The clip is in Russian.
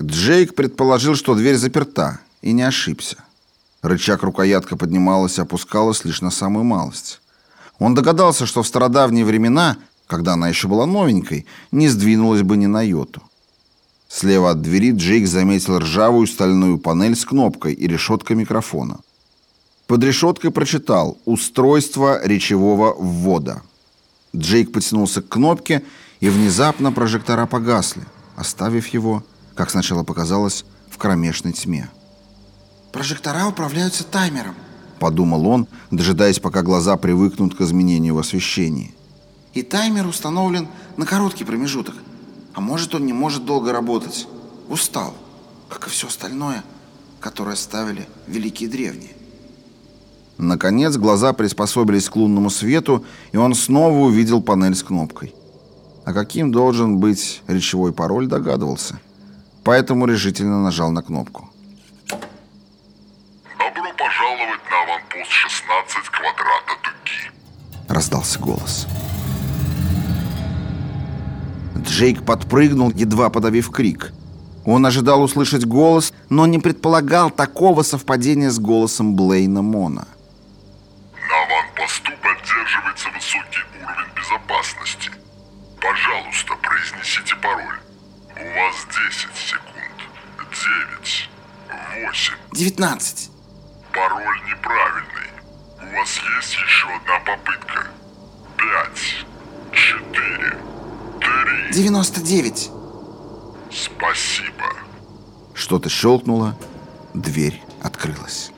Джейк предположил, что дверь заперта, и не ошибся. Рычаг-рукоятка поднималась и опускалась лишь на самую малость. Он догадался, что в стародавние времена, когда она еще была новенькой, не сдвинулась бы ни на йоту. Слева от двери Джейк заметил ржавую стальную панель с кнопкой и решеткой микрофона. Под решеткой прочитал «Устройство речевого ввода». Джейк потянулся к кнопке, и внезапно прожектора погасли, оставив его, как сначала показалось, в кромешной тьме. «Прожектора управляются таймером», — подумал он, дожидаясь, пока глаза привыкнут к изменению в освещении. «И таймер установлен на короткий промежуток. А может, он не может долго работать. Устал, как и все остальное, которое ставили великие древние. Наконец глаза приспособились к лунному свету, и он снова увидел панель с кнопкой. А каким должен быть речевой пароль, догадывался. Поэтому решительно нажал на кнопку. «Добро пожаловать на аванпост 16 квадрата дуги», — раздался голос. Джейк подпрыгнул, едва подавив крик. Он ожидал услышать голос, но не предполагал такого совпадения с голосом Блейна Мона. «На аванпосту поддерживается высокий уровень безопасности. Пожалуйста, произнесите пароль. У вас 10 секунд. 9, 8...» «19». «Пароль неправильный. У вас есть еще одна попытка. 5, 4, 3...» «99». Спасибо. Что-то щелкнуло, дверь открылась.